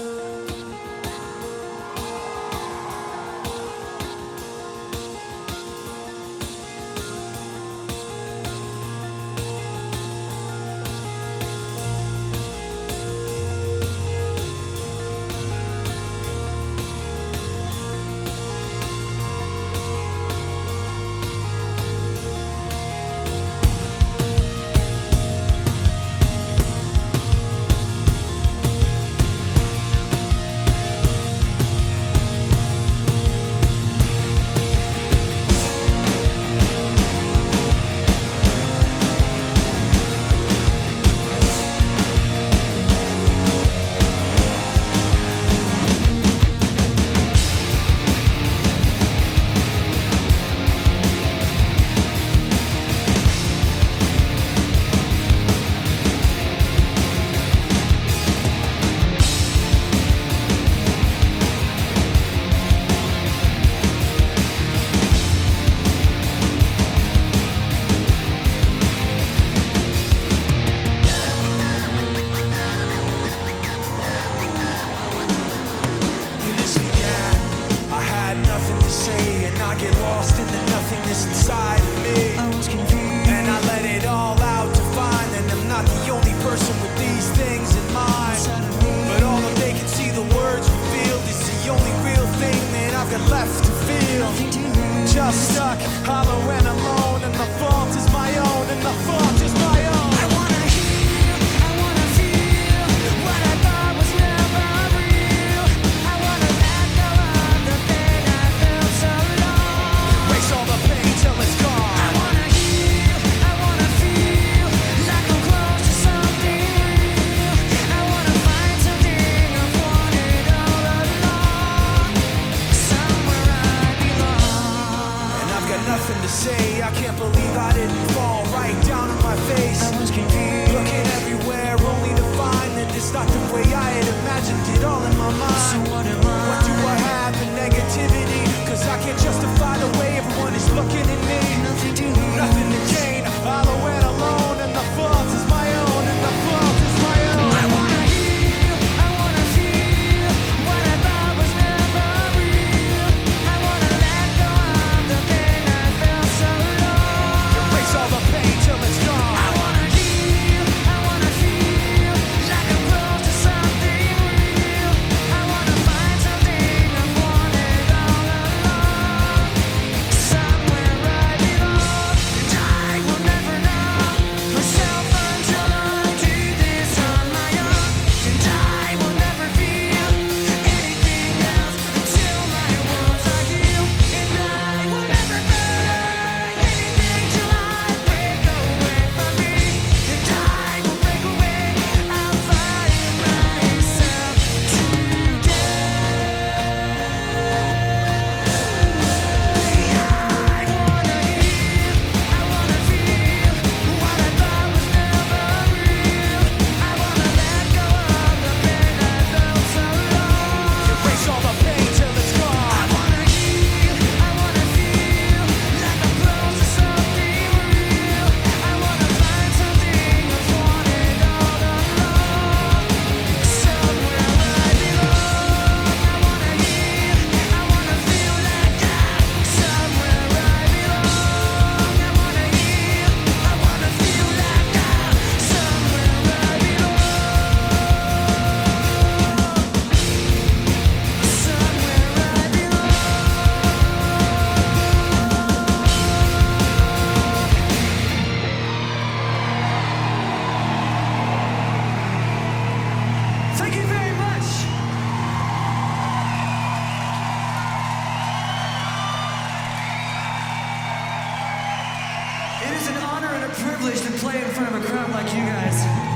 Bye. I get lost in the nothingness inside of me. I was confused. And I let it all out to find that I'm not the only person with these things in mind. But all that they can see the words revealed is the only real thing that I've got left to feel. Just stuck, hollow and alone. And the fault is my own. And the fault is can't believe I didn't fall right down on my face. I was confused. Looking everywhere only to find that it's not the way I had imagined it all in my mind. So is an honor and a privilege to play in front of a crowd like you guys.